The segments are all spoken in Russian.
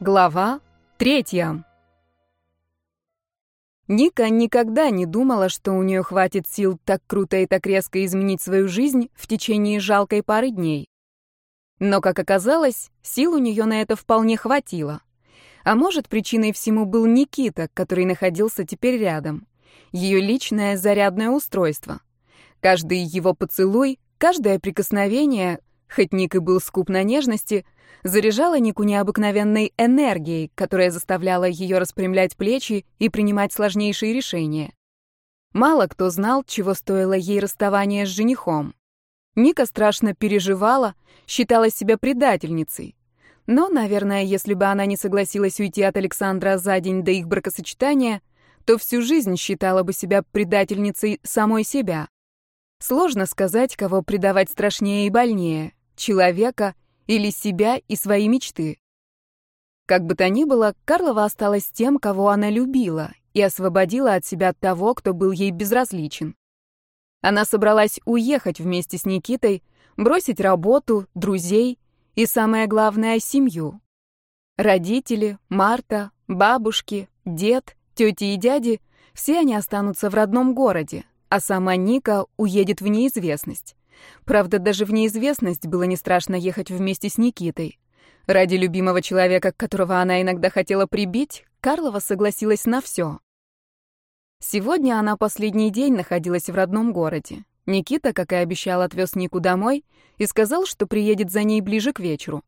Глава третья. Ника никогда не думала, что у нее хватит сил так круто и так резко изменить свою жизнь в течение жалкой пары дней. Но, как оказалось, сил у нее на это вполне хватило. А может, причиной всему был Никита, который находился теперь рядом. Ее личное зарядное устройство. Каждый его поцелуй, каждое прикосновение, хоть Ник и был скуп на нежности — заряжала Нику необыкновенной энергией, которая заставляла ее распрямлять плечи и принимать сложнейшие решения. Мало кто знал, чего стоило ей расставание с женихом. Ника страшно переживала, считала себя предательницей. Но, наверное, если бы она не согласилась уйти от Александра за день до их бракосочетания, то всю жизнь считала бы себя предательницей самой себя. Сложно сказать, кого предавать страшнее и больнее — человека или себя и свои мечты. Как бы то ни было, Карлова осталась тем, кого она любила, и освободила от себя того, кто был ей безразличен. Она собралась уехать вместе с Никитой, бросить работу, друзей и, самое главное, семью. Родители, Марта, бабушки, дед, тети и дяди — все они останутся в родном городе, а сама Ника уедет в неизвестность. Правда, даже в неизвестность было не страшно ехать вместе с Никитой. Ради любимого человека, которого она иногда хотела прибить, Карлова согласилась на все. Сегодня она последний день находилась в родном городе. Никита, как и обещал, отвез Нику домой и сказал, что приедет за ней ближе к вечеру.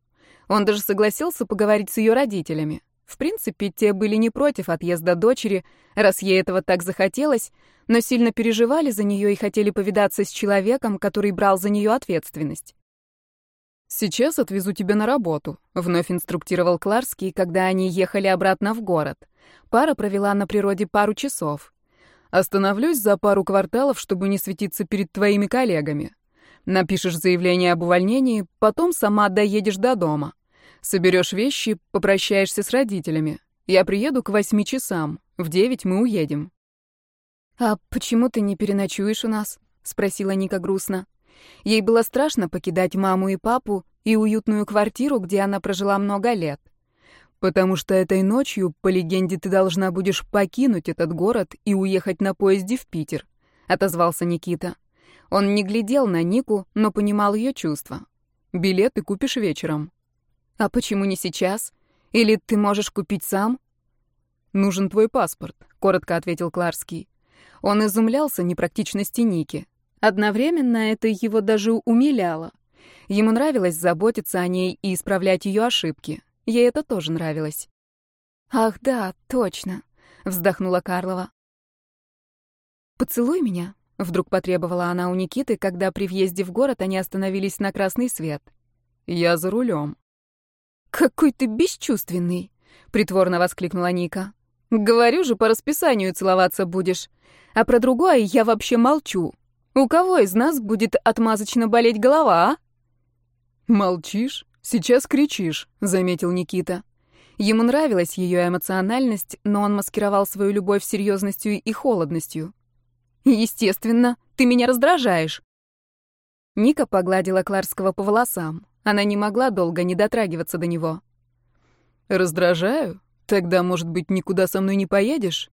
Он даже согласился поговорить с ее родителями. В принципе, те были не против отъезда дочери, раз ей этого так захотелось, но сильно переживали за нее и хотели повидаться с человеком, который брал за нее ответственность. «Сейчас отвезу тебя на работу», — вновь инструктировал Кларский, когда они ехали обратно в город. Пара провела на природе пару часов. «Остановлюсь за пару кварталов, чтобы не светиться перед твоими коллегами. Напишешь заявление об увольнении, потом сама доедешь до дома. Соберешь вещи, попрощаешься с родителями. Я приеду к восьми часам. В девять мы уедем». «А почему ты не переночуешь у нас?» — спросила Ника грустно. Ей было страшно покидать маму и папу и уютную квартиру, где она прожила много лет. «Потому что этой ночью, по легенде, ты должна будешь покинуть этот город и уехать на поезде в Питер», — отозвался Никита. Он не глядел на Нику, но понимал ее чувства. «Билеты купишь вечером. А почему не сейчас? Или ты можешь купить сам? Нужен твой паспорт, коротко ответил Кларский. Он изумлялся непрактичности Ники. Одновременно это его даже умиляло. Ему нравилось заботиться о ней и исправлять ее ошибки. Ей это тоже нравилось. «Ах да, точно», — вздохнула Карлова. «Поцелуй меня», — вдруг потребовала она у Никиты, когда при въезде в город они остановились на красный свет. «Я за рулем», «Какой ты бесчувственный!» — притворно воскликнула Ника. «Говорю же, по расписанию целоваться будешь. А про другое я вообще молчу. У кого из нас будет отмазочно болеть голова, а?» «Молчишь? Сейчас кричишь», — заметил Никита. Ему нравилась ее эмоциональность, но он маскировал свою любовь серьезностью и холодностью. «Естественно, ты меня раздражаешь». Ника погладила Кларского по волосам. Она не могла долго не дотрагиваться до него. «Раздражаю? Тогда, может быть, никуда со мной не поедешь?»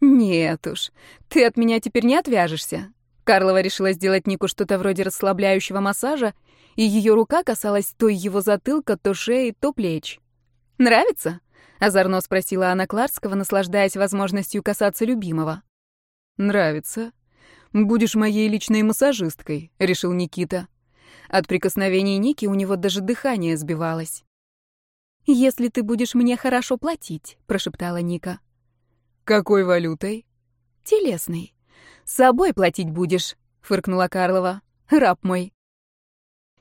«Нет уж, ты от меня теперь не отвяжешься». Карлова решила сделать Нику что-то вроде расслабляющего массажа, и ее рука касалась то его затылка, то шеи, то плеч. «Нравится?» — озорно спросила она Кларского, наслаждаясь возможностью касаться любимого. «Нравится. Будешь моей личной массажисткой», — решил Никита. От прикосновений Ники у него даже дыхание сбивалось. «Если ты будешь мне хорошо платить», — прошептала Ника. «Какой валютой?» «Телесной. С собой платить будешь», — фыркнула Карлова. «Раб мой».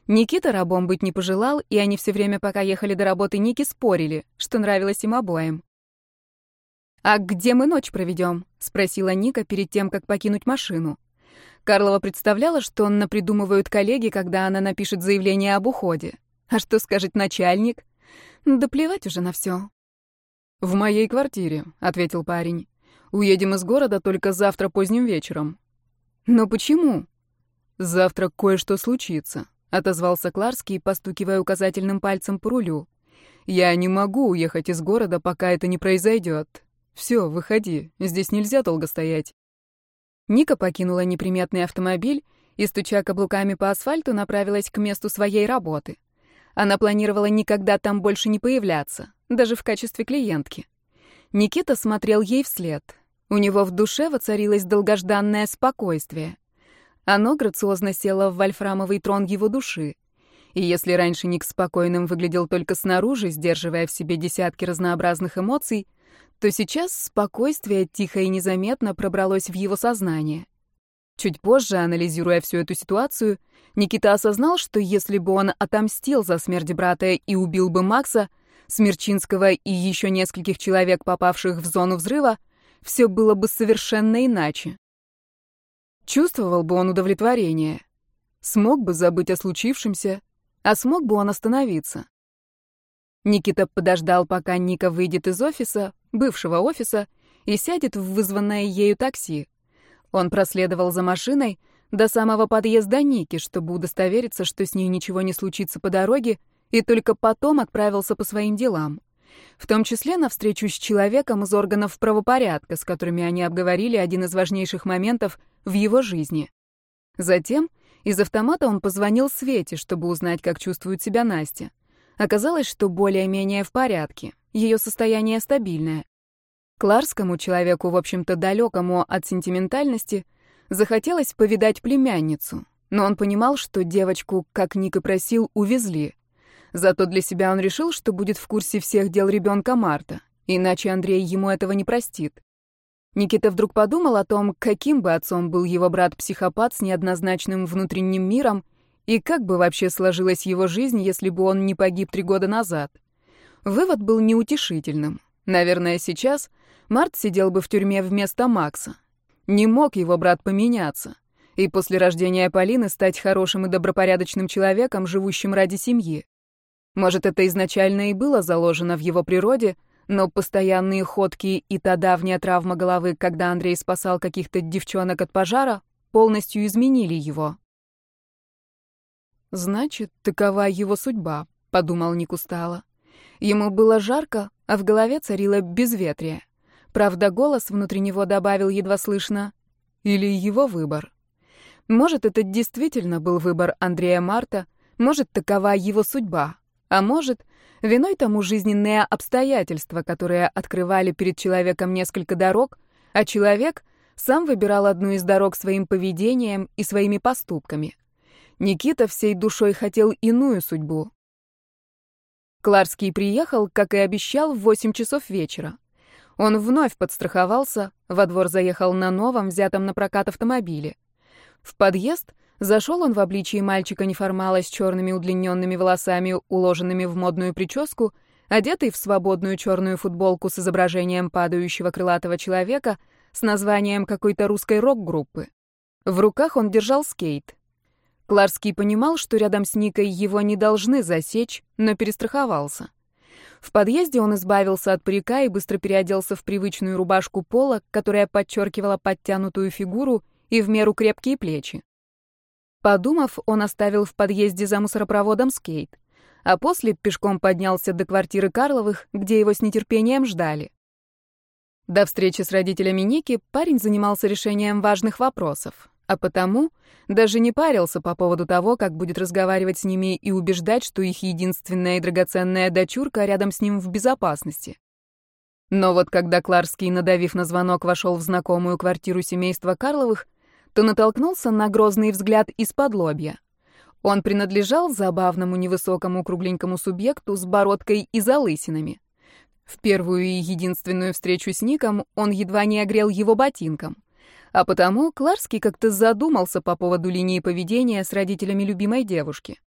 Никита рабом быть не пожелал, и они все время, пока ехали до работы Ники, спорили, что нравилось им обоим. «А где мы ночь проведем?» — спросила Ника перед тем, как покинуть машину. Карлова представляла, что напридумывают коллеги, когда она напишет заявление об уходе. А что скажет начальник? Да плевать уже на все. «В моей квартире», — ответил парень. «Уедем из города только завтра поздним вечером». «Но почему?» «Завтра кое-что случится», — отозвался Кларский, постукивая указательным пальцем по рулю. Я не могу уехать из города, пока это не произойдет. Все, выходи, здесь нельзя долго стоять. Ника покинула неприметный автомобиль и, стуча каблуками по асфальту, направилась к месту своей работы. Она планировала никогда там больше не появляться, даже в качестве клиентки. Никита смотрел ей вслед. У него в душе воцарилось долгожданное спокойствие. Оно грациозно село в вольфрамовый трон его души. И если раньше Ник спокойным выглядел только снаружи, сдерживая в себе десятки разнообразных эмоций, то сейчас спокойствие тихо и незаметно пробралось в его сознание. Чуть позже, анализируя всю эту ситуацию, Никита осознал, что если бы он отомстил за смерть брата и убил бы Макса, Смерчинского и еще нескольких человек, попавших в зону взрыва, все было бы совершенно иначе. Чувствовал бы он удовлетворение. Смог бы забыть о случившемся, а смог бы он остановиться. Никита подождал, пока Ника выйдет из офиса, бывшего офиса, и сядет в вызванное ею такси. Он проследовал за машиной до самого подъезда Ники, чтобы удостовериться, что с ней ничего не случится по дороге, и только потом отправился по своим делам. В том числе на встречу с человеком из органов правопорядка, с которыми они обговорили один из важнейших моментов в его жизни. Затем из автомата он позвонил Свете, чтобы узнать, как чувствует себя Настя. Оказалось, что более-менее в порядке, ее состояние стабильное. Кларскому человеку, в общем-то далекому от сентиментальности, захотелось повидать племянницу, но он понимал, что девочку, как Ник и просил, увезли. Зато для себя он решил, что будет в курсе всех дел ребенка Марта, иначе Андрей ему этого не простит. Никита вдруг подумал о том, каким бы отцом был его брат-психопат с неоднозначным внутренним миром, и как бы вообще сложилась его жизнь, если бы он не погиб три года назад. Вывод был неутешительным. Наверное, сейчас Март сидел бы в тюрьме вместо Макса. Не мог его брат поменяться. И после рождения Полины стать хорошим и добропорядочным человеком, живущим ради семьи. Может, это изначально и было заложено в его природе, но постоянные ходки и та давняя травма головы, когда Андрей спасал каких-то девчонок от пожара, полностью изменили его. «Значит, такова его судьба», — подумал Ник устало. Ему было жарко, а в голове царило безветрие. Правда, голос внутри него добавил едва слышно «или его выбор». Может, это действительно был выбор Андрея Марта, может, такова его судьба. А может, виной тому жизненные обстоятельства, которые открывали перед человеком несколько дорог, а человек сам выбирал одну из дорог своим поведением и своими поступками. Никита всей душой хотел иную судьбу. Кларский приехал, как и обещал, в 8 часов вечера. Он вновь подстраховался, во двор заехал на новом, взятом на прокат автомобиле. В подъезд Зашел он в обличии мальчика-неформала с черными удлиненными волосами, уложенными в модную прическу, одетый в свободную черную футболку с изображением падающего крылатого человека с названием какой-то русской рок-группы. В руках он держал скейт. Кларский понимал, что рядом с Никой его не должны засечь, но перестраховался. В подъезде он избавился от парика и быстро переоделся в привычную рубашку пола, которая подчеркивала подтянутую фигуру и в меру крепкие плечи. Подумав, он оставил в подъезде за мусоропроводом скейт, а после пешком поднялся до квартиры Карловых, где его с нетерпением ждали. До встречи с родителями Ники парень занимался решением важных вопросов, а потому даже не парился по поводу того, как будет разговаривать с ними и убеждать, что их единственная и драгоценная дочурка рядом с ним в безопасности. Но вот когда Кларский, надавив на звонок, вошел в знакомую квартиру семейства Карловых, то натолкнулся на грозный взгляд из-под лобья. Он принадлежал забавному невысокому кругленькому субъекту с бородкой и залысинами. В первую и единственную встречу с Ником он едва не огрел его ботинком. А потому Кларский как-то задумался по поводу линии поведения с родителями любимой девушки.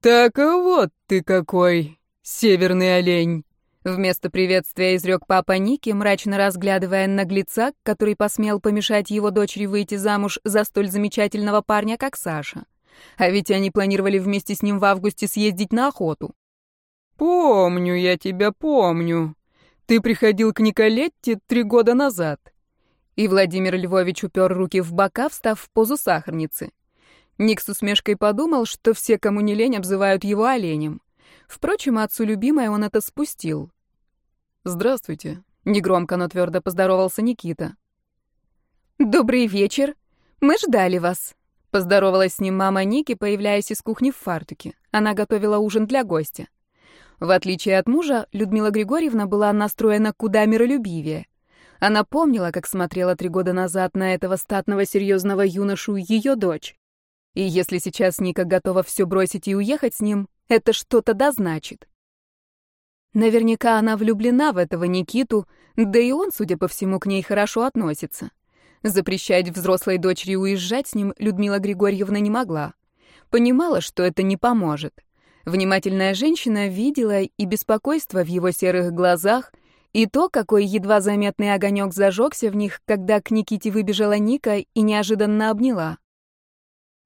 «Так вот ты какой, северный олень!» Вместо приветствия изрек папа Ники, мрачно разглядывая наглеца, который посмел помешать его дочери выйти замуж за столь замечательного парня, как Саша. А ведь они планировали вместе с ним в августе съездить на охоту. «Помню я тебя, помню. Ты приходил к Николетте три года назад». И Владимир Львович упер руки в бока, встав в позу сахарницы. Ник с усмешкой подумал, что все, кому не лень, обзывают его оленем. Впрочем, отцу любимой он это спустил. «Здравствуйте», — негромко, но твердо поздоровался Никита. «Добрый вечер. Мы ждали вас», — поздоровалась с ним мама Ники, появляясь из кухни в фартуке. Она готовила ужин для гостя. В отличие от мужа, Людмила Григорьевна была настроена куда миролюбивее. Она помнила, как смотрела три года назад на этого статного серьезного юношу ее дочь. И если сейчас Ника готова все бросить и уехать с ним, это что-то да значит. Наверняка она влюблена в этого Никиту, да и он, судя по всему, к ней хорошо относится. Запрещать взрослой дочери уезжать с ним Людмила Григорьевна не могла. Понимала, что это не поможет. Внимательная женщина видела и беспокойство в его серых глазах, и то, какой едва заметный огонек зажегся в них, когда к Никите выбежала Ника и неожиданно обняла.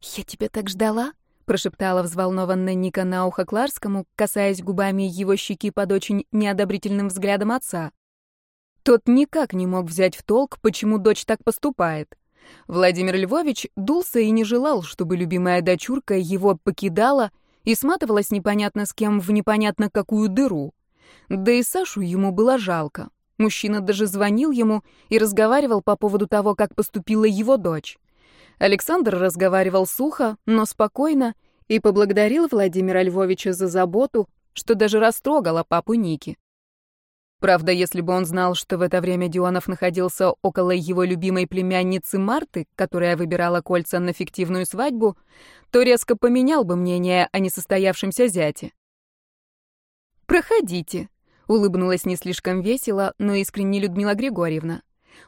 «Я тебя так ждала», — прошептала взволнованная Ника на ухо Кларскому, касаясь губами его щеки под очень неодобрительным взглядом отца. Тот никак не мог взять в толк, почему дочь так поступает. Владимир Львович дулся и не желал, чтобы любимая дочурка его покидала и сматывалась непонятно с кем в непонятно какую дыру. Да и Сашу ему было жалко. Мужчина даже звонил ему и разговаривал по поводу того, как поступила его дочь. Александр разговаривал сухо, но спокойно и поблагодарил Владимира Львовича за заботу, что даже растрогала папу Ники. Правда, если бы он знал, что в это время Дионов находился около его любимой племянницы Марты, которая выбирала кольца на фиктивную свадьбу, то резко поменял бы мнение о несостоявшемся зяте. «Проходите», — улыбнулась не слишком весело, но искренне Людмила Григорьевна.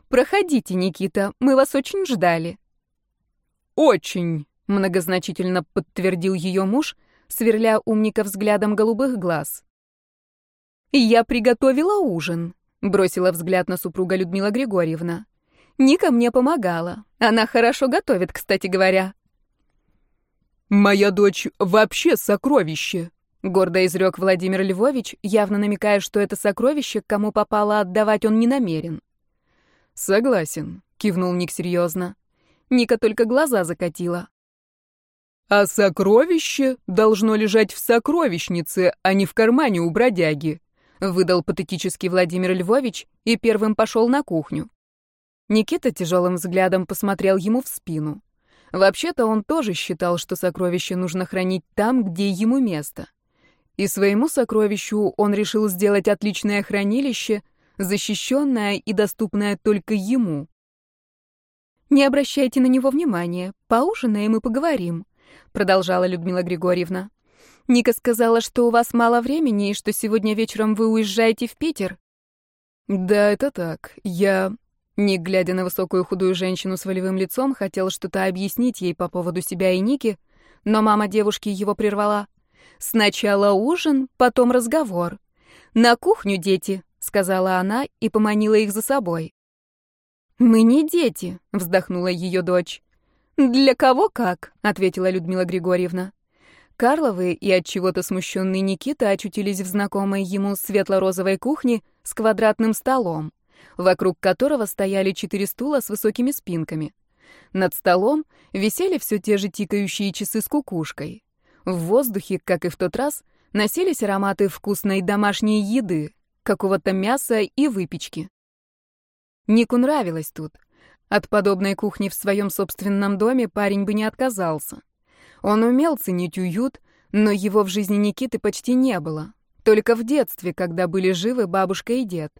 «Проходите, Никита, мы вас очень ждали». «Очень», — многозначительно подтвердил ее муж, сверля умника взглядом голубых глаз. «Я приготовила ужин», — бросила взгляд на супруга Людмила Григорьевна. «Ника мне помогала. Она хорошо готовит, кстати говоря». «Моя дочь вообще сокровище», — гордо изрек Владимир Львович, явно намекая, что это сокровище, кому попало отдавать он не намерен. «Согласен», — кивнул Ник серьезно. Ника только глаза закатила. «А сокровище должно лежать в сокровищнице, а не в кармане у бродяги», выдал патетический Владимир Львович и первым пошел на кухню. Никита тяжелым взглядом посмотрел ему в спину. Вообще-то он тоже считал, что сокровище нужно хранить там, где ему место. И своему сокровищу он решил сделать отличное хранилище, защищенное и доступное только ему. «Не обращайте на него внимания, поужинаем и поговорим», продолжала Людмила Григорьевна. Ника сказала, что у вас мало времени и что сегодня вечером вы уезжаете в Питер. Да, это так. Я, не глядя на высокую худую женщину с волевым лицом, хотел что-то объяснить ей по поводу себя и Ники, но мама девушки его прервала. Сначала ужин, потом разговор. На кухню, дети, сказала она и поманила их за собой. Мы не дети, вздохнула ее дочь. Для кого как, ответила Людмила Григорьевна. Карловы и от чего-то смущенный Никита очутились в знакомой ему светло-розовой кухне с квадратным столом, вокруг которого стояли четыре стула с высокими спинками. Над столом висели все те же тикающие часы с кукушкой. В воздухе, как и в тот раз, носились ароматы вкусной домашней еды, какого-то мяса и выпечки. Нику нравилось тут. От подобной кухни в своем собственном доме парень бы не отказался. Он умел ценить уют, но его в жизни Никиты почти не было. Только в детстве, когда были живы бабушка и дед.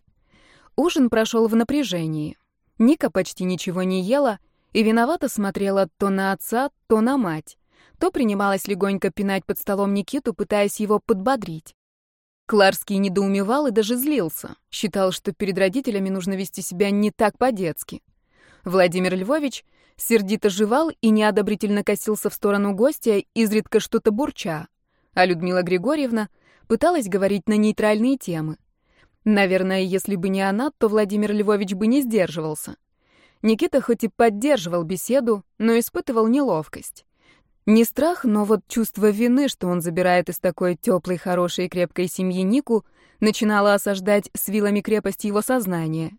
Ужин прошел в напряжении. Ника почти ничего не ела и виновато смотрела то на отца, то на мать. То принималась легонько пинать под столом Никиту, пытаясь его подбодрить. Кларский недоумевал и даже злился. Считал, что перед родителями нужно вести себя не так по-детски. Владимир Львович сердито жевал и неодобрительно косился в сторону гостя, изредка что-то бурча. А Людмила Григорьевна пыталась говорить на нейтральные темы. Наверное, если бы не она, то Владимир Львович бы не сдерживался. Никита хоть и поддерживал беседу, но испытывал неловкость. Не страх, но вот чувство вины, что он забирает из такой теплой, хорошей и крепкой семьи Нику, начинало осаждать с вилами крепости его сознания.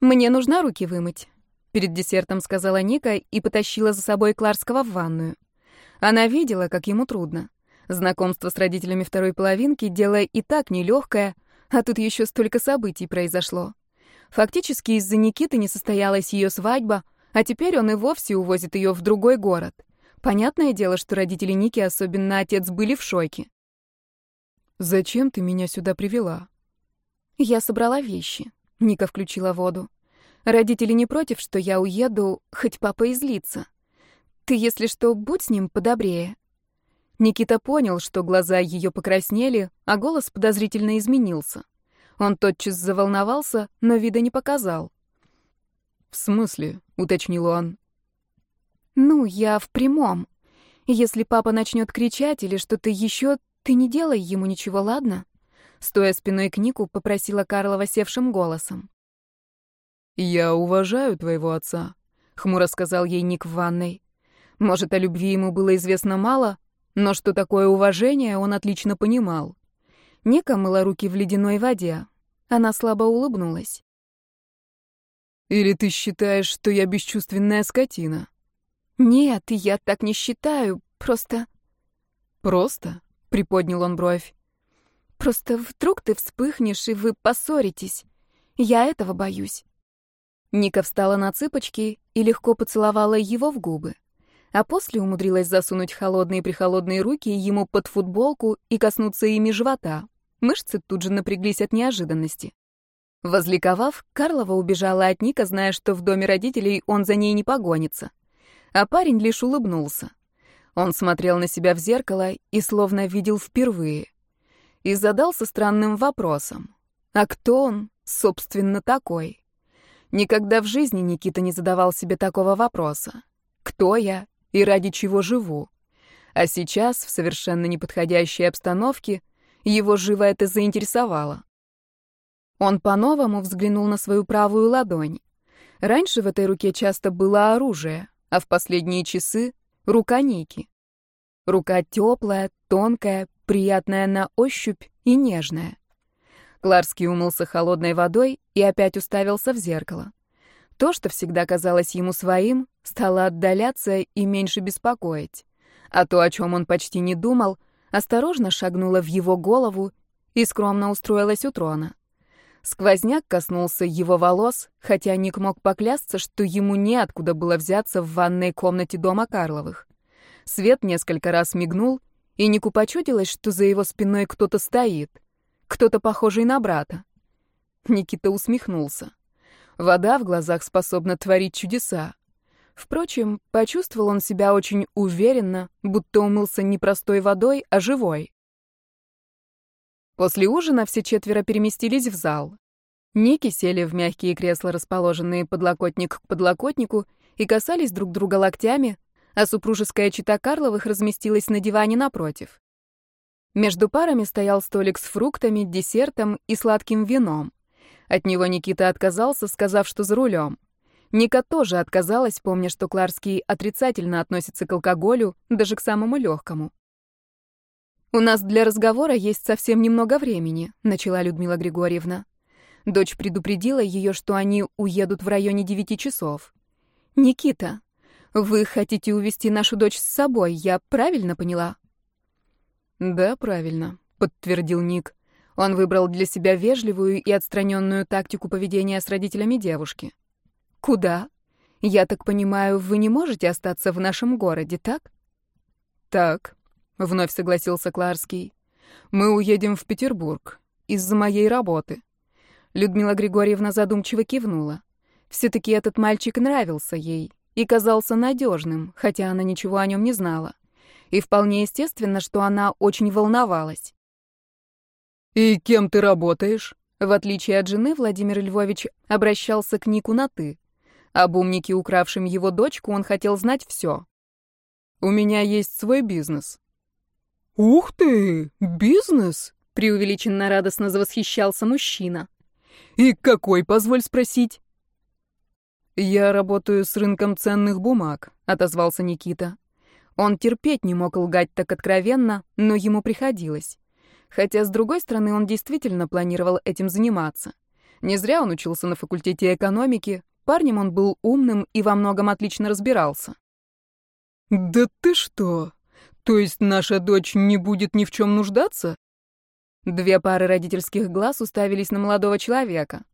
«Мне нужно руки вымыть», Перед десертом сказала Ника и потащила за собой Кларского в ванную. Она видела, как ему трудно. Знакомство с родителями второй половинки — дело и так нелегкое, а тут еще столько событий произошло. Фактически из-за Никиты не состоялась ее свадьба, а теперь он и вовсе увозит ее в другой город. Понятное дело, что родители Ники, особенно отец, были в шоке. «Зачем ты меня сюда привела?» Я собрала вещи. Ника включила воду. Родители не против, что я уеду, хоть папа и злится. Ты, если что, будь с ним подобрее. Никита понял, что глаза ее покраснели, а голос подозрительно изменился. Он тотчас заволновался, но вида не показал. «В смысле?» — уточнил он. «Ну, я в прямом. Если папа начнет кричать или что-то еще, ты не делай ему ничего, ладно?» Стоя спиной к Нику, попросила Карлова севшим голосом. «Я уважаю твоего отца», — хмуро сказал ей Ник в ванной. Может, о любви ему было известно мало, но что такое уважение, он отлично понимал. Ника мыла руки в ледяной воде. Она слабо улыбнулась. «Или ты считаешь, что я бесчувственная скотина?» «Нет, я так не считаю, просто...» «Просто?» — приподнял он бровь. «Просто вдруг ты вспыхнешь, и вы поссоритесь. Я этого боюсь». Ника встала на цыпочки и легко поцеловала его в губы. А после умудрилась засунуть холодные-прихолодные руки ему под футболку и коснуться ими живота. Мышцы тут же напряглись от неожиданности. Возликовав, Карлова убежала от Ника, зная, что в доме родителей он за ней не погонится. А парень лишь улыбнулся. Он смотрел на себя в зеркало и словно видел впервые. И задался странным вопросом. А кто он, собственно, такой? Никогда в жизни Никита не задавал себе такого вопроса. Кто я и ради чего живу? А сейчас, в совершенно неподходящей обстановке, его живо это заинтересовало. Он по-новому взглянул на свою правую ладонь. Раньше в этой руке часто было оружие, а в последние часы — рука Ники. Рука теплая, тонкая, приятная на ощупь и нежная. Кларский умылся холодной водой и опять уставился в зеркало. То, что всегда казалось ему своим, стало отдаляться и меньше беспокоить. А то, о чем он почти не думал, осторожно шагнуло в его голову и скромно устроилось у трона. Сквозняк коснулся его волос, хотя Ник мог поклясться, что ему неоткуда было взяться в ванной комнате дома Карловых. Свет несколько раз мигнул, и Нику почудилось, что за его спиной кто-то стоит кто-то похожий на брата. Никита усмехнулся. Вода в глазах способна творить чудеса. Впрочем, почувствовал он себя очень уверенно, будто умылся не простой водой, а живой. После ужина все четверо переместились в зал. Ники сели в мягкие кресла, расположенные подлокотник к подлокотнику, и касались друг друга локтями, а супружеская чита Карловых разместилась на диване напротив. Между парами стоял столик с фруктами, десертом и сладким вином. От него Никита отказался, сказав, что за рулем. Ника тоже отказалась, помня, что Кларский отрицательно относится к алкоголю, даже к самому легкому. «У нас для разговора есть совсем немного времени», — начала Людмила Григорьевна. Дочь предупредила ее, что они уедут в районе девяти часов. «Никита, вы хотите увезти нашу дочь с собой, я правильно поняла?» «Да, правильно», — подтвердил Ник. Он выбрал для себя вежливую и отстраненную тактику поведения с родителями девушки. «Куда? Я так понимаю, вы не можете остаться в нашем городе, так?» «Так», — вновь согласился Кларский. «Мы уедем в Петербург. Из-за моей работы». Людмила Григорьевна задумчиво кивнула. Все-таки этот мальчик нравился ей и казался надежным, хотя она ничего о нем не знала и вполне естественно, что она очень волновалась. «И кем ты работаешь?» В отличие от жены, Владимир Львович обращался к Нику на «ты». Об умнике, укравшем его дочку, он хотел знать все. «У меня есть свой бизнес». «Ух ты! Бизнес?» — преувеличенно радостно завосхищался мужчина. «И какой, позволь спросить?» «Я работаю с рынком ценных бумаг», — отозвался Никита. Он терпеть не мог лгать так откровенно, но ему приходилось. Хотя, с другой стороны, он действительно планировал этим заниматься. Не зря он учился на факультете экономики, парнем он был умным и во многом отлично разбирался. «Да ты что? То есть наша дочь не будет ни в чем нуждаться? Две пары родительских глаз уставились на молодого человека.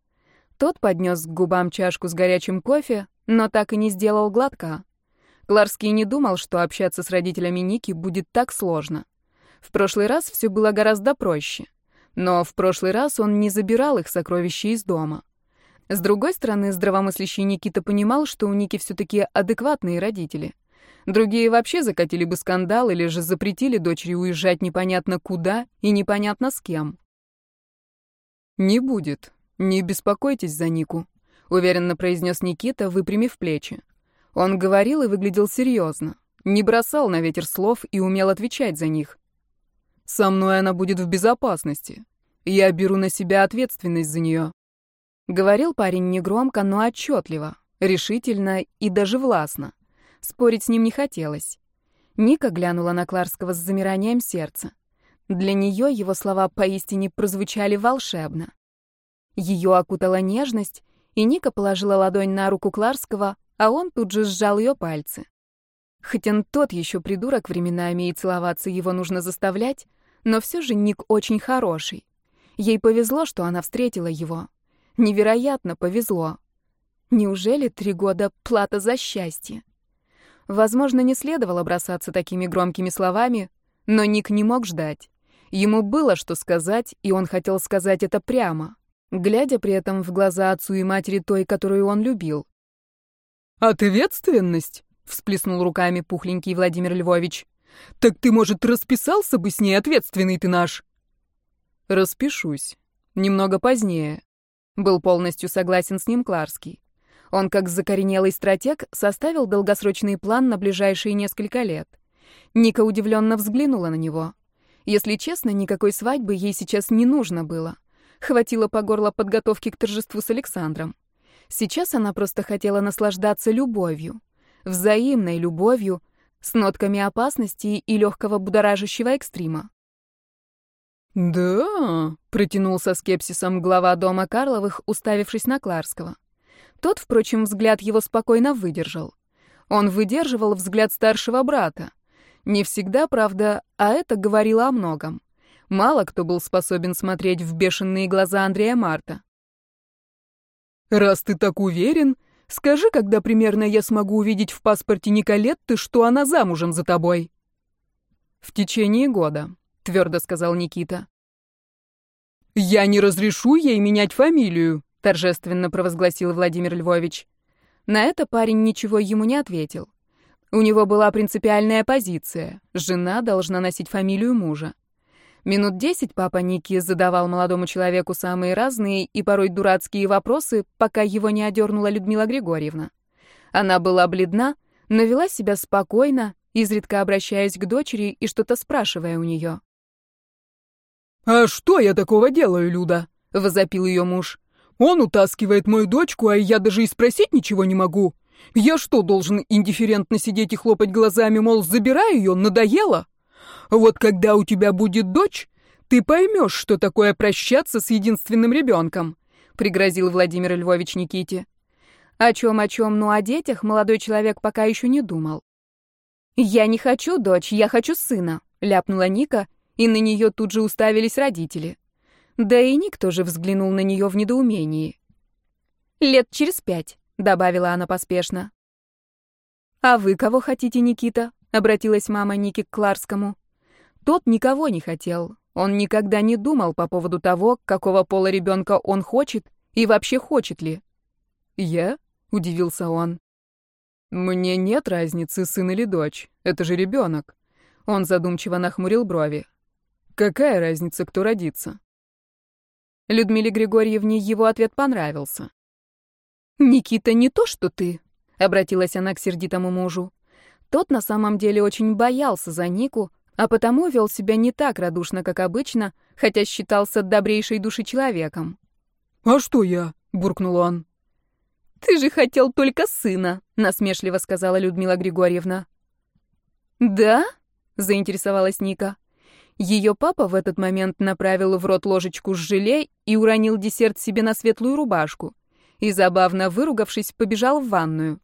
Тот поднес к губам чашку с горячим кофе, но так и не сделал глотка. Кларский не думал, что общаться с родителями Ники будет так сложно. В прошлый раз все было гораздо проще. Но в прошлый раз он не забирал их сокровища из дома. С другой стороны, здравомыслящий Никита понимал, что у Ники все-таки адекватные родители. Другие вообще закатили бы скандал или же запретили дочери уезжать непонятно куда и непонятно с кем. «Не будет. Не беспокойтесь за Нику», — уверенно произнес Никита, выпрямив плечи. Он говорил и выглядел серьезно, не бросал на ветер слов и умел отвечать за них. «Со мной она будет в безопасности. Я беру на себя ответственность за нее». Говорил парень негромко, но отчетливо, решительно и даже властно. Спорить с ним не хотелось. Ника глянула на Кларского с замиранием сердца. Для нее его слова поистине прозвучали волшебно. Ее окутала нежность, и Ника положила ладонь на руку Кларского, а он тут же сжал ее пальцы. Хоть он тот еще придурок временами и целоваться его нужно заставлять, но все же Ник очень хороший. Ей повезло, что она встретила его. Невероятно повезло. Неужели три года плата за счастье? Возможно, не следовало бросаться такими громкими словами, но Ник не мог ждать. Ему было что сказать, и он хотел сказать это прямо, глядя при этом в глаза отцу и матери той, которую он любил. «Ответственность?» — всплеснул руками пухленький Владимир Львович. «Так ты, может, расписался бы с ней, ответственный ты наш?» «Распишусь. Немного позднее». Был полностью согласен с ним Кларский. Он, как закоренелый стратег, составил долгосрочный план на ближайшие несколько лет. Ника удивленно взглянула на него. Если честно, никакой свадьбы ей сейчас не нужно было. Хватило по горло подготовки к торжеству с Александром. Сейчас она просто хотела наслаждаться любовью. Взаимной любовью, с нотками опасности и легкого будоражащего экстрима. «Да», — протянул со скепсисом глава дома Карловых, уставившись на Кларского. Тот, впрочем, взгляд его спокойно выдержал. Он выдерживал взгляд старшего брата. Не всегда, правда, а это говорило о многом. Мало кто был способен смотреть в бешеные глаза Андрея Марта. «Раз ты так уверен, скажи, когда примерно я смогу увидеть в паспорте Николетты, что она замужем за тобой?» «В течение года», — твердо сказал Никита. «Я не разрешу ей менять фамилию», — торжественно провозгласил Владимир Львович. На это парень ничего ему не ответил. У него была принципиальная позиция. Жена должна носить фамилию мужа. Минут десять папа Ники задавал молодому человеку самые разные и порой дурацкие вопросы, пока его не одернула Людмила Григорьевна. Она была бледна, но вела себя спокойно, изредка обращаясь к дочери и что-то спрашивая у нее. «А что я такого делаю, Люда?» — возопил ее муж. Он утаскивает мою дочку, а я даже и спросить ничего не могу. Я что, должен индифферентно сидеть и хлопать глазами, мол, забирай ее, надоело? Вот когда у тебя будет дочь, ты поймешь, что такое прощаться с единственным ребенком», — пригрозил Владимир Львович Никите. О чем, о чем, но о детях молодой человек пока еще не думал. «Я не хочу дочь, я хочу сына», — ляпнула Ника, и на нее тут же уставились родители. Да и никто же взглянул на нее в недоумении. «Лет через пять», — добавила она поспешно. «А вы кого хотите, Никита?» — обратилась мама Ники к Кларскому. Тот никого не хотел. Он никогда не думал по поводу того, какого пола ребенка он хочет и вообще хочет ли. «Я?» — удивился он. «Мне нет разницы, сын или дочь. Это же ребенок». Он задумчиво нахмурил брови. «Какая разница, кто родится?» Людмиле Григорьевне его ответ понравился. «Никита, не то, что ты», — обратилась она к сердитому мужу. Тот на самом деле очень боялся за Нику, а потому вел себя не так радушно, как обычно, хотя считался добрейшей души человеком. «А что я?» — буркнул он. «Ты же хотел только сына», — насмешливо сказала Людмила Григорьевна. «Да?» — заинтересовалась Ника. Ее папа в этот момент направил в рот ложечку с желе и уронил десерт себе на светлую рубашку. И, забавно выругавшись, побежал в ванную.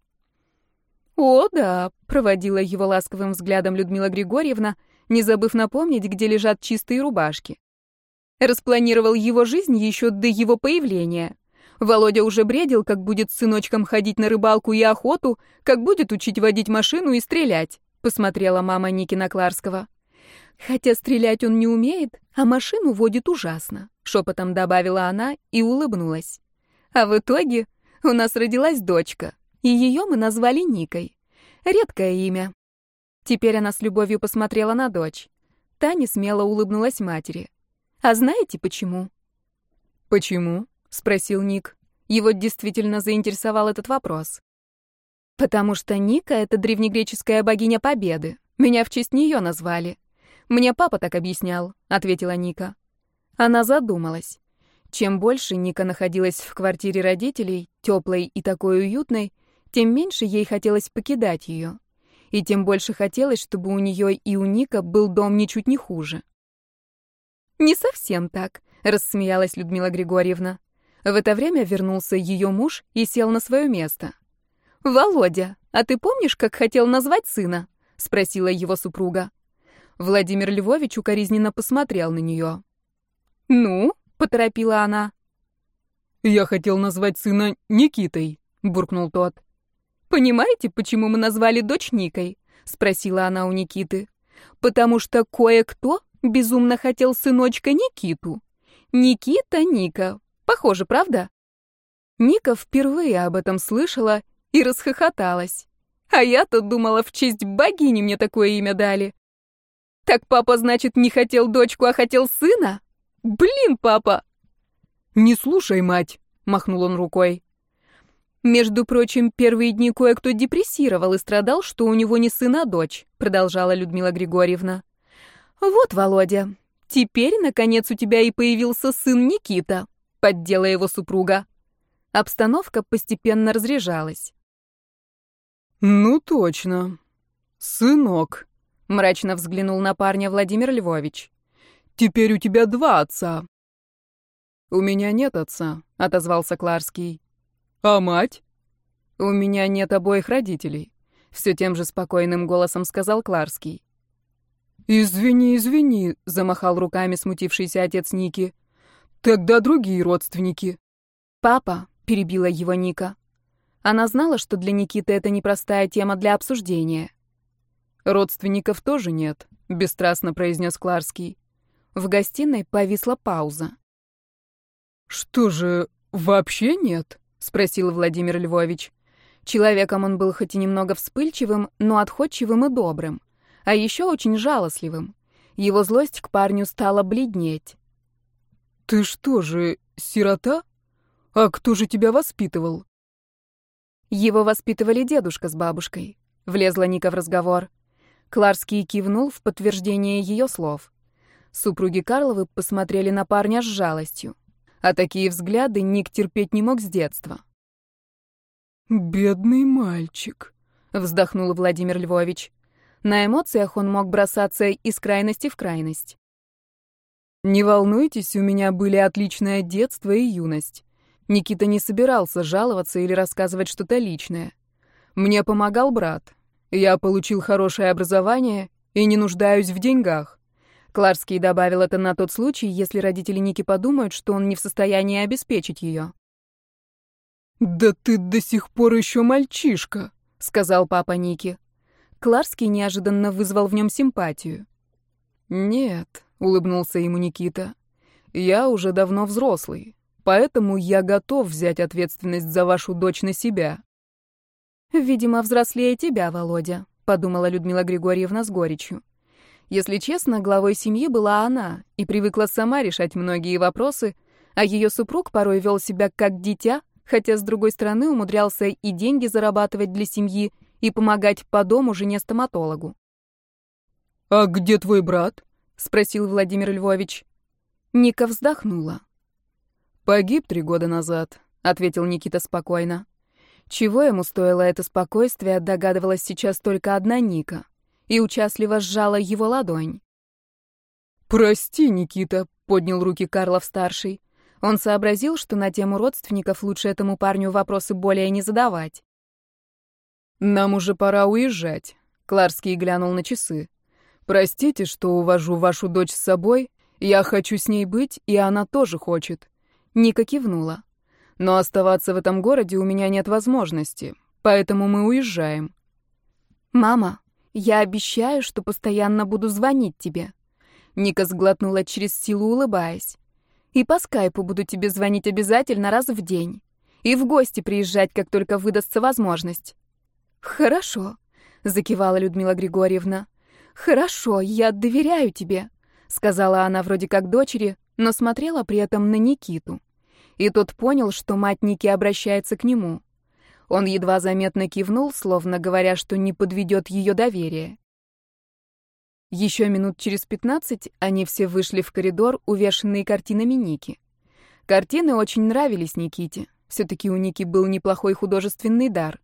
«О, да», — проводила его ласковым взглядом Людмила Григорьевна, не забыв напомнить, где лежат чистые рубашки. Распланировал его жизнь еще до его появления. Володя уже бредил, как будет с сыночком ходить на рыбалку и охоту, как будет учить водить машину и стрелять, посмотрела мама Никина Кларского. Хотя стрелять он не умеет, а машину водит ужасно, шепотом добавила она и улыбнулась. А в итоге у нас родилась дочка, и ее мы назвали Никой. Редкое имя. Теперь она с любовью посмотрела на дочь. Таня смело улыбнулась матери. А знаете почему? Почему? спросил Ник. Его действительно заинтересовал этот вопрос. Потому что Ника это древнегреческая богиня победы. Меня в честь нее назвали. Мне папа так объяснял, ответила Ника. Она задумалась. Чем больше Ника находилась в квартире родителей, теплой и такой уютной, тем меньше ей хотелось покидать ее. И тем больше хотелось, чтобы у нее и у Ника был дом ничуть не хуже. «Не совсем так», — рассмеялась Людмила Григорьевна. В это время вернулся ее муж и сел на свое место. «Володя, а ты помнишь, как хотел назвать сына?» — спросила его супруга. Владимир Львович укоризненно посмотрел на нее. «Ну?» — поторопила она. «Я хотел назвать сына Никитой», — буркнул тот. «Понимаете, почему мы назвали дочь Никой?» — спросила она у Никиты. «Потому что кое-кто безумно хотел сыночка Никиту. Никита Ника, Похоже, правда? Ника впервые об этом слышала и расхохоталась. А я-то думала, в честь богини мне такое имя дали. Так папа, значит, не хотел дочку, а хотел сына? Блин, папа! Не слушай, мать, махнул он рукой. Между прочим, первые дни кое-кто депрессировал и страдал, что у него не сын, а дочь, продолжала Людмила Григорьевна. Вот, Володя, теперь, наконец, у тебя и появился сын Никита поддела его супруга. Обстановка постепенно разряжалась. «Ну точно. Сынок», — мрачно взглянул на парня Владимир Львович. «Теперь у тебя два отца». «У меня нет отца», — отозвался Кларский. «А мать?» «У меня нет обоих родителей», — все тем же спокойным голосом сказал Кларский. «Извини, извини», — замахал руками смутившийся отец Ники. Тогда другие родственники. Папа, перебила его Ника. Она знала, что для Никиты это непростая тема для обсуждения. Родственников тоже нет, бесстрастно произнес Кларский. В гостиной повисла пауза. Что же, вообще нет? спросил Владимир Львович. Человеком он был хоть и немного вспыльчивым, но отходчивым и добрым, а еще очень жалостливым. Его злость к парню стала бледнеть. «Ты что же, сирота? А кто же тебя воспитывал?» Его воспитывали дедушка с бабушкой. Влезла Ника в разговор. Кларский кивнул в подтверждение ее слов. Супруги Карловы посмотрели на парня с жалостью. А такие взгляды Ник терпеть не мог с детства. «Бедный мальчик», — вздохнул Владимир Львович. На эмоциях он мог бросаться из крайности в крайность. Не волнуйтесь, у меня были отличное детство и юность. Никита не собирался жаловаться или рассказывать что-то личное. Мне помогал брат. Я получил хорошее образование и не нуждаюсь в деньгах. Кларский добавил это на тот случай, если родители Ники подумают, что он не в состоянии обеспечить ее. «Да ты до сих пор еще мальчишка», — сказал папа Ники. Кларский неожиданно вызвал в нем симпатию. «Нет, улыбнулся ему Никита. Я уже давно взрослый, поэтому я готов взять ответственность за вашу дочь на себя. Видимо, взрослее тебя, Володя, подумала Людмила Григорьевна с горечью. Если честно, главой семьи была она и привыкла сама решать многие вопросы, а ее супруг порой вел себя как дитя, хотя с другой стороны умудрялся и деньги зарабатывать для семьи и помогать по дому жене-стоматологу. «А где твой брат?» — спросил Владимир Львович. Ника вздохнула. «Погиб три года назад», — ответил Никита спокойно. Чего ему стоило это спокойствие, догадывалась сейчас только одна Ника. И участливо сжала его ладонь. «Прости, Никита», — поднял руки Карлов-старший. Он сообразил, что на тему родственников лучше этому парню вопросы более не задавать. «Нам уже пора уезжать», — Кларский глянул на часы. «Простите, что увожу вашу дочь с собой. Я хочу с ней быть, и она тоже хочет». Ника кивнула. «Но оставаться в этом городе у меня нет возможности, поэтому мы уезжаем». «Мама, я обещаю, что постоянно буду звонить тебе». Ника сглотнула через силу, улыбаясь. «И по скайпу буду тебе звонить обязательно раз в день. И в гости приезжать, как только выдастся возможность». «Хорошо», — закивала Людмила Григорьевна. «Хорошо, я доверяю тебе», — сказала она вроде как дочери, но смотрела при этом на Никиту. И тот понял, что мать Ники обращается к нему. Он едва заметно кивнул, словно говоря, что не подведет ее доверие. Еще минут через пятнадцать они все вышли в коридор, увешанный картинами Ники. Картины очень нравились Никите. Все-таки у Ники был неплохой художественный дар.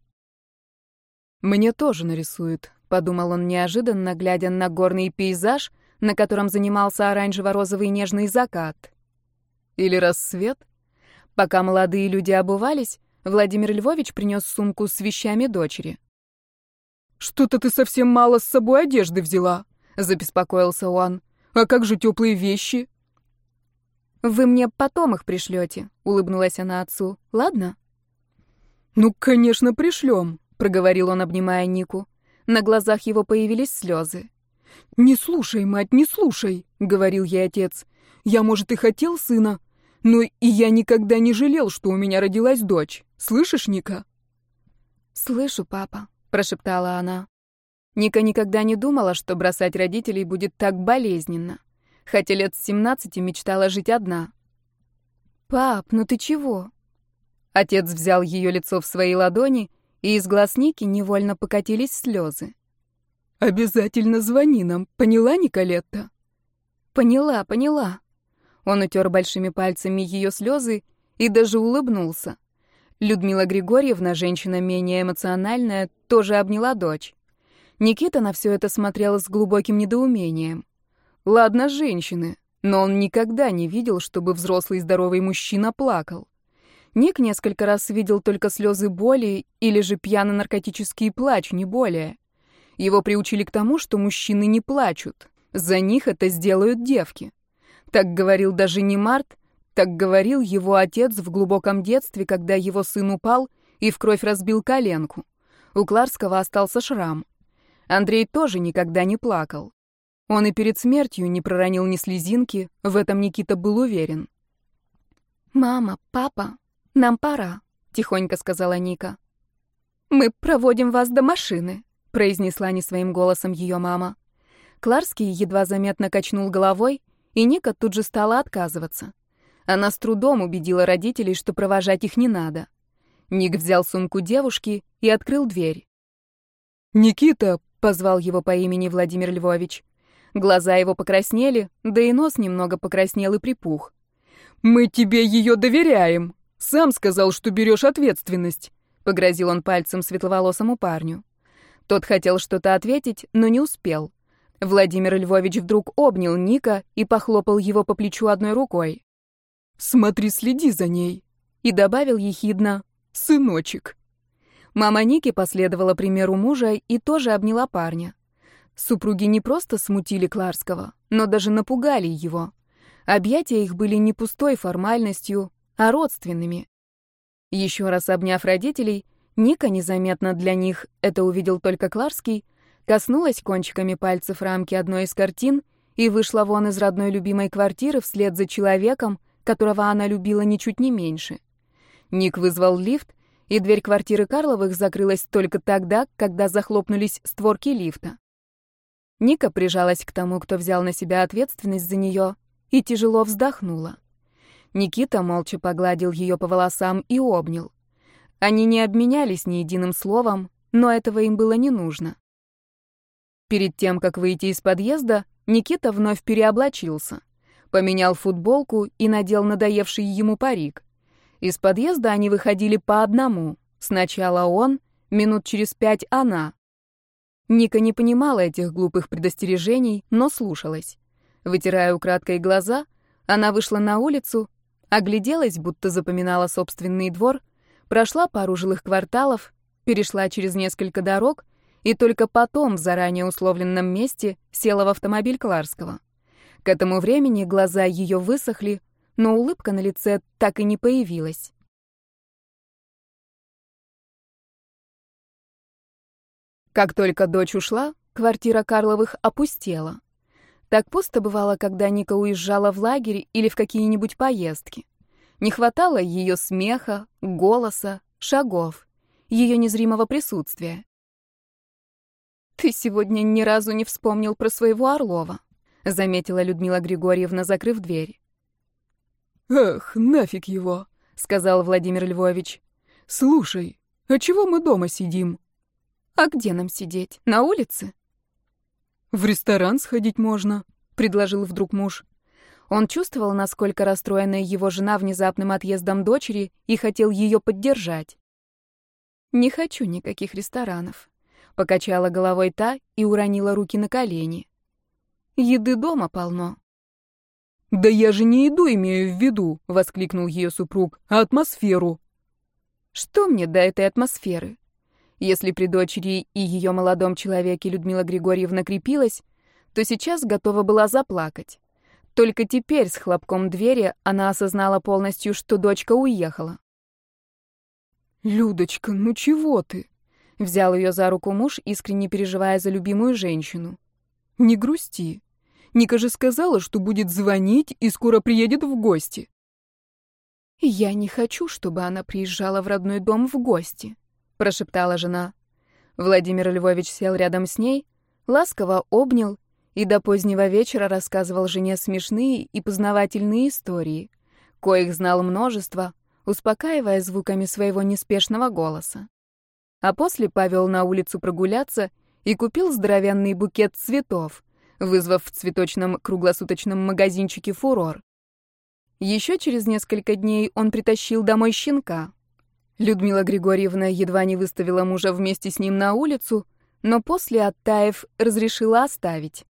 «Мне тоже нарисуют», — подумал он неожиданно, глядя на горный пейзаж, на котором занимался оранжево-розовый нежный закат. Или рассвет? Пока молодые люди обувались, Владимир Львович принес сумку с вещами дочери. «Что-то ты совсем мало с собой одежды взяла», — забеспокоился он. «А как же теплые вещи?» «Вы мне потом их пришлете», — улыбнулась она отцу. «Ладно?» «Ну, конечно, пришлем», проговорил он, обнимая Нику. На глазах его появились слезы. «Не слушай, мать, не слушай», — говорил ей отец. «Я, может, и хотел сына, но и я никогда не жалел, что у меня родилась дочь. Слышишь, Ника?» «Слышу, папа», — прошептала она. Ника никогда не думала, что бросать родителей будет так болезненно. Хотя лет с семнадцати мечтала жить одна. «Пап, ну ты чего?» Отец взял ее лицо в свои ладони и из глаз Ники невольно покатились слезы. «Обязательно звони нам, поняла, Николетта?» «Поняла, поняла». Он утер большими пальцами ее слезы и даже улыбнулся. Людмила Григорьевна, женщина менее эмоциональная, тоже обняла дочь. Никита на все это смотрел с глубоким недоумением. Ладно, женщины, но он никогда не видел, чтобы взрослый здоровый мужчина плакал. Ник несколько раз видел только слезы боли или же пьяно-наркотический плач, не более. Его приучили к тому, что мужчины не плачут. За них это сделают девки. Так говорил даже не Март, так говорил его отец в глубоком детстве, когда его сын упал и в кровь разбил коленку. У Кларского остался шрам. Андрей тоже никогда не плакал. Он и перед смертью не проронил ни слезинки, в этом Никита был уверен. «Мама, папа, «Нам пора», — тихонько сказала Ника. «Мы проводим вас до машины», — произнесла не своим голосом ее мама. Кларский едва заметно качнул головой, и Ника тут же стала отказываться. Она с трудом убедила родителей, что провожать их не надо. Ник взял сумку девушки и открыл дверь. «Никита!» — позвал его по имени Владимир Львович. Глаза его покраснели, да и нос немного покраснел и припух. «Мы тебе ее доверяем!» Сам сказал, что берешь ответственность», — погрозил он пальцем светловолосому парню. Тот хотел что-то ответить, но не успел. Владимир Львович вдруг обнял Ника и похлопал его по плечу одной рукой. «Смотри, следи за ней», — и добавил ехидно «сыночек». Мама Ники последовала примеру мужа и тоже обняла парня. Супруги не просто смутили Кларского, но даже напугали его. Объятия их были не пустой формальностью, а родственными. Еще раз обняв родителей, Ника незаметно для них, это увидел только Кларский, коснулась кончиками пальцев рамки одной из картин и вышла вон из родной любимой квартиры вслед за человеком, которого она любила ничуть не меньше. Ник вызвал лифт, и дверь квартиры Карловых закрылась только тогда, когда захлопнулись створки лифта. Ника прижалась к тому, кто взял на себя ответственность за нее, и тяжело вздохнула. Никита молча погладил ее по волосам и обнял. Они не обменялись ни единым словом, но этого им было не нужно. Перед тем, как выйти из подъезда, Никита вновь переоблачился. Поменял футболку и надел надоевший ему парик. Из подъезда они выходили по одному. Сначала он, минут через пять она. Ника не понимала этих глупых предостережений, но слушалась. Вытирая украдкой глаза, она вышла на улицу Огляделась, будто запоминала собственный двор, прошла пару жилых кварталов, перешла через несколько дорог и только потом в заранее условленном месте села в автомобиль Кларского. К этому времени глаза ее высохли, но улыбка на лице так и не появилась. Как только дочь ушла, квартира Карловых опустела. Так пусто бывало, когда Ника уезжала в лагерь или в какие-нибудь поездки. Не хватало ее смеха, голоса, шагов, ее незримого присутствия. «Ты сегодня ни разу не вспомнил про своего Орлова», — заметила Людмила Григорьевна, закрыв дверь. «Эх, нафиг его», — сказал Владимир Львович. «Слушай, а чего мы дома сидим?» «А где нам сидеть? На улице?» «В ресторан сходить можно», — предложил вдруг муж. Он чувствовал, насколько расстроена его жена внезапным отъездом дочери и хотел ее поддержать. «Не хочу никаких ресторанов», — покачала головой та и уронила руки на колени. «Еды дома полно». «Да я же не еду имею в виду», — воскликнул ее супруг, — «а атмосферу». «Что мне до этой атмосферы? Если при дочери и ее молодом человеке Людмила Григорьевна крепилась, то сейчас готова была заплакать. Только теперь с хлопком двери она осознала полностью, что дочка уехала. «Людочка, ну чего ты?» Взял ее за руку муж, искренне переживая за любимую женщину. «Не грусти. Ника же сказала, что будет звонить и скоро приедет в гости». «Я не хочу, чтобы она приезжала в родной дом в гости», прошептала жена. Владимир Львович сел рядом с ней, ласково обнял и до позднего вечера рассказывал жене смешные и познавательные истории, коих знал множество, успокаивая звуками своего неспешного голоса. А после повел на улицу прогуляться и купил здоровенный букет цветов, вызвав в цветочном круглосуточном магазинчике фурор. Еще через несколько дней он притащил домой щенка, Людмила Григорьевна едва не выставила мужа вместе с ним на улицу, но после, оттаив, разрешила оставить.